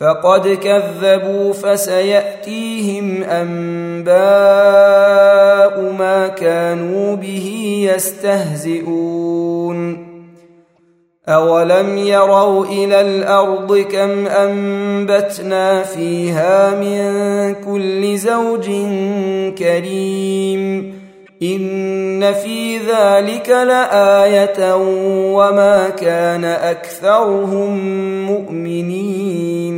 فقد كذبوا فسياتيهم انباء ما كانوا به يستهزئون اولم يروا إلى الأرض كم انبتنا فيها من كل زوج كريم ان في ذلك لايه وما كان اكثرهم مؤمنين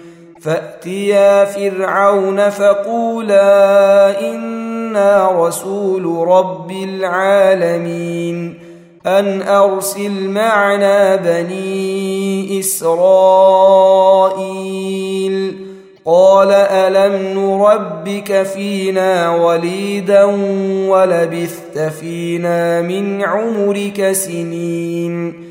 فأتيا فرعون فقولا إنا رسول رب العالمين أن أرسل معنا بني إسرائيل قال ألم نربك فينا وليدا ولبثت فينا من عمرك سنين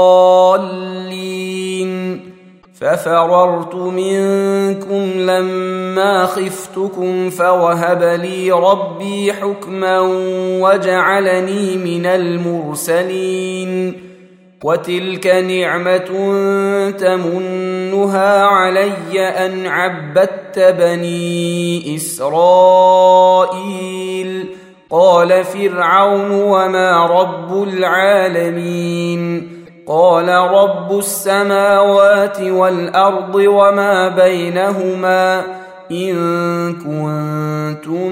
ففررت منكم لما خفتكم فوهب لي ربي حكما وجعلني من المرسلين وتلك نعمة تمنها علي أن عبدت بني إسرائيل. قال فرعون وما رب العالمين. قال رب السماوات والأرض وما بينهما إن كنتم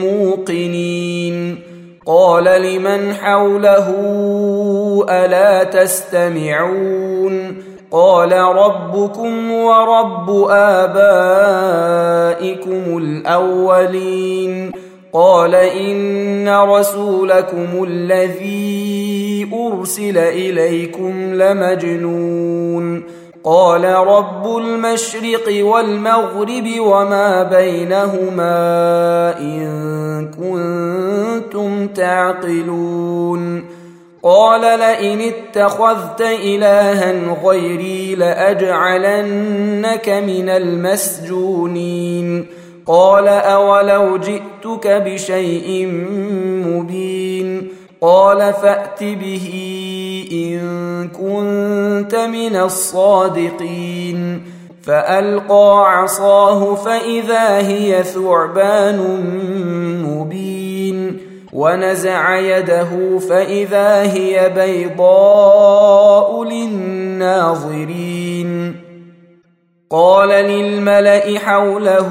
موقنين. قال لمن حوله ألا تستمعون؟ قال ربكم ورب آبائكم الأولين. قال إن رسولكم الذي أرسل إليكم لمجنون. قال رب المشرق والمغرب وما بينهما إن كنتم تعقلون. قال لئن اتخذت إلها غيري لأجعلنك من المسجونين. قال أولو جئتك بشيء مبين قال فأت به إن كنت من الصادقين فألقى عصاه فإذا هي ثعبان مبين ونزع يده فإذا هي بيضاء للناظرين قال للملأ حوله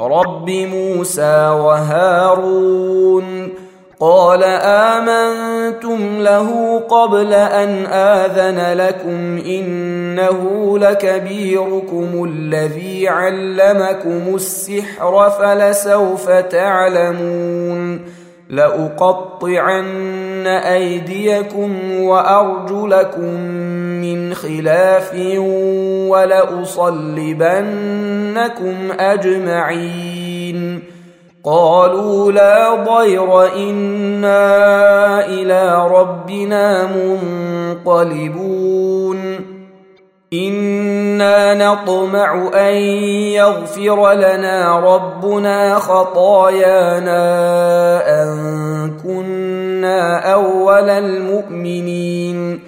رب موسى وهارون قال آمنتم له قبل أن آذن لكم إنه لكبيركم الذي علمكم السحر فلسوف تعلمون لأقطعن أيديكم وأرجلكم من خلاف ولأصلبنكم أجمعين. قالوا لا ضير إنا إلى ربنا منقلبون. إنا نطمع أن يغفر لنا ربنا خطايانا أن كنا أول المؤمنين.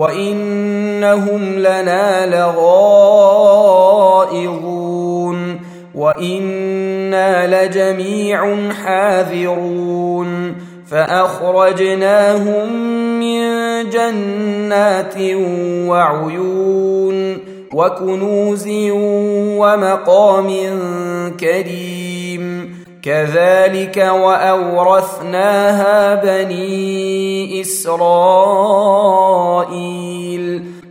وانهم لنا لغائظون وأنا لجميع حاذرون فاخرجناهم من جنات وعيون وكنوز ومقام كريم كذلك وأورثناها بني إسرائيل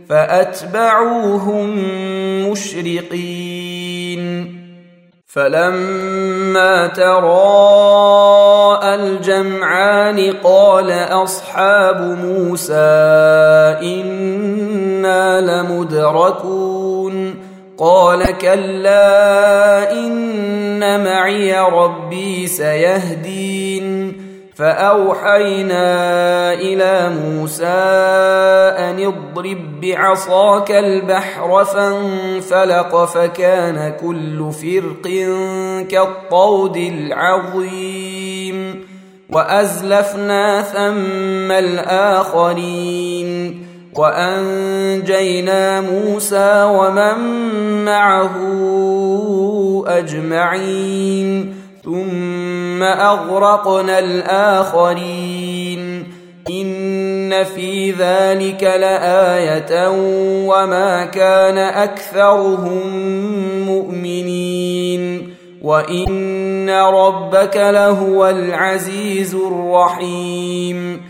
فأتبعوهم مشرقين. فلما تراءى الجمعان قال أصحاب موسى إنا لمدركون. قال كلا إن معي ربي سيهدين. فأوحينا إلى موسى أن اضرب بعصاك البحر فانفلق فكان كل فرق كالطود العظيم. وأزلفنا ثم الآخرين. وأنجينا موسى ومن معه أجمعين ثم أغرقنا الآخرين إن في ذلك لآية وما كان أكثرهم مؤمنين وإن ربك لهو العزيز الرحيم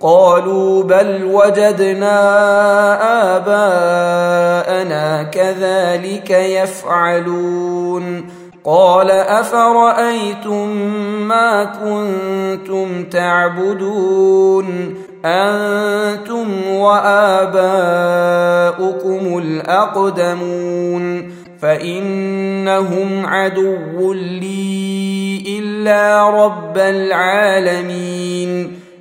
قالوا بل وجدنا آباءنا كذلك يفعلون. قال أفرأيتم ما كنتم تعبدون؟ أنتم وآباؤكم الأقدمون. فإنهم عدو لي إلا رب العالمين.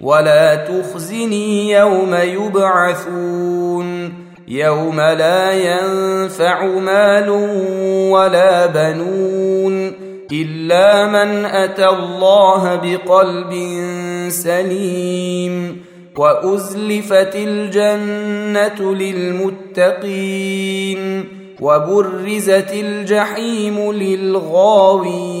ولا تخزني يوم يبعثون يوم لا ينفع مال ولا بنون الا من اتى الله بقلب سليم وازلفت الجنه للمتقين وبرزت الجحيم للغاوين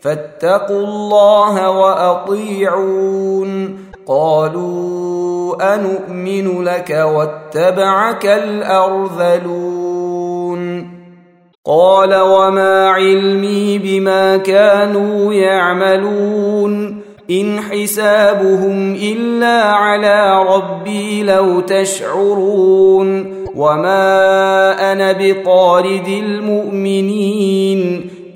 فاتقوا الله وأطيعون. قالوا انومن لك واتبعك الأرذلون. قال وما علمي بما كانوا يعملون. إن حسابهم إلا على ربي لو تشعرون. وما أنا بطارد المؤمنين.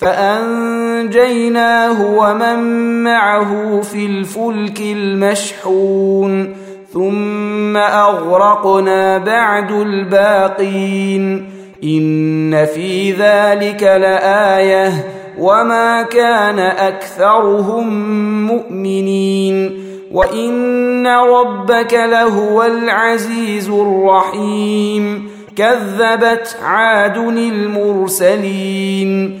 فأنجيناه ومن معه في الفلك المشحون ثم أغرقنا بعد الباقين. إن في ذلك لآية وما كان أكثرهم مؤمنين. وإن ربك لهو العزيز الرحيم. كذبت عاد المرسلين.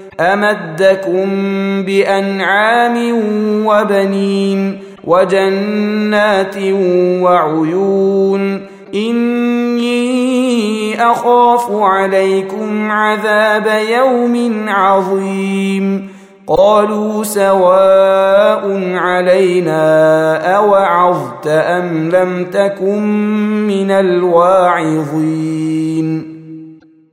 أمدكم بأنعام وبنين وجنات وعيون إني أخاف عليكم عذاب يوم عظيم قالوا سواء علينا أوعظت أم لم تكن من الواعظين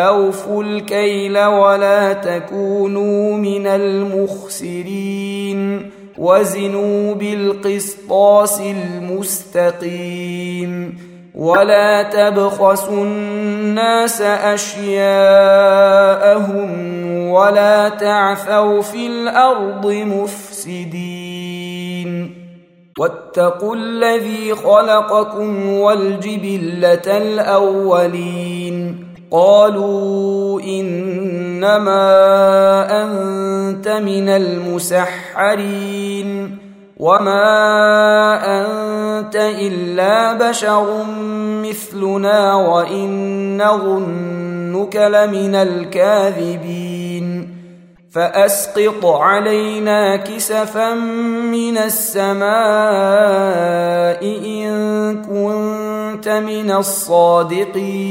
أوفوا الكيل ولا تكونوا من المخسرين وزنوا بالقسطاس المستقيم ولا تبخسوا الناس أشياءهم ولا تعثوا في الأرض مفسدين واتقوا الذي خلقكم والجبلة الأولين قالوا إنما أنت من المسحرين وما أنت إلا بشر مثلنا وإن نظنك لمن الكاذبين. فأسقط علينا كسفا من السماء إن كنت من الصادقين.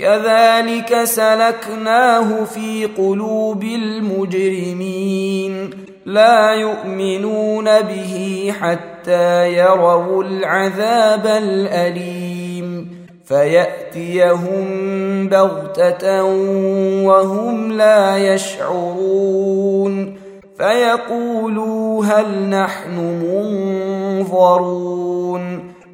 كذلك سلكناه في قلوب المجرمين. لا يؤمنون به حتى يروا العذاب الأليم. فيأتيهم بغتة وهم لا يشعرون. فيقولوا هل نحن منظرون.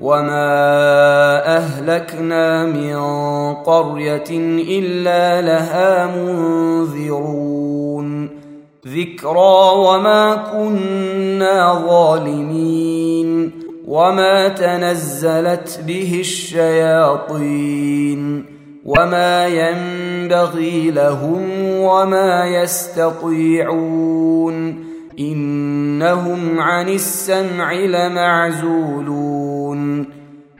وما اهلكنا من قريه الا لها منذرون ذكرى وما كنا ظالمين وما تنزلت به الشياطين وما ينبغي لهم وما يستطيعون انهم عن السمع لمعزولون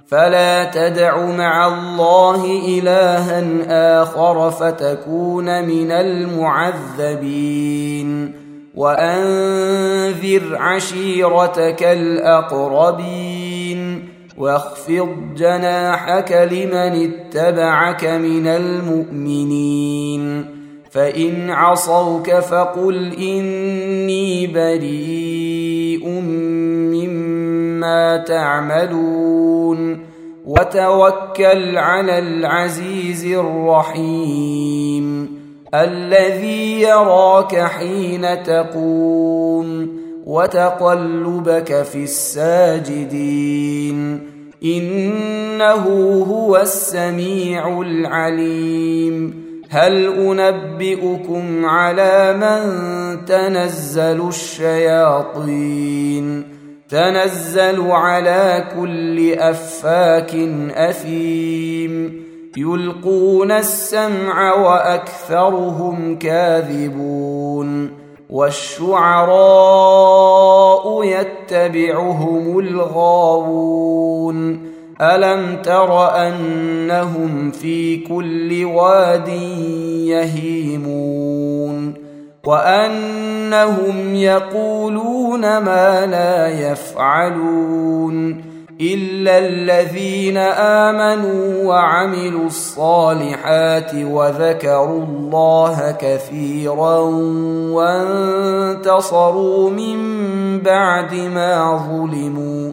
فلا تدع مع الله إلها آخر فتكون من المعذبين وأنذر عشيرتك الأقربين واخفض جناحك لمن اتبعك من المؤمنين فإن عصوك فقل إني بريء تعملون وتوكل على العزيز الرحيم الذي يراك حين تقوم وتقلبك في الساجدين إنه هو السميع العليم هل أنبئكم على من تنزل الشياطين تنزل على كل أفاك أثيم. يلقون السمع وأكثرهم كاذبون. والشعراء يتبعهم الغاوون. ألم تر أنهم في كل واد يهيمون. وأنهم يقولون ما لا يفعلون إلا الذين آمنوا وعملوا الصالحات وذكروا الله كثيرا وانتصروا من بعد ما ظلموا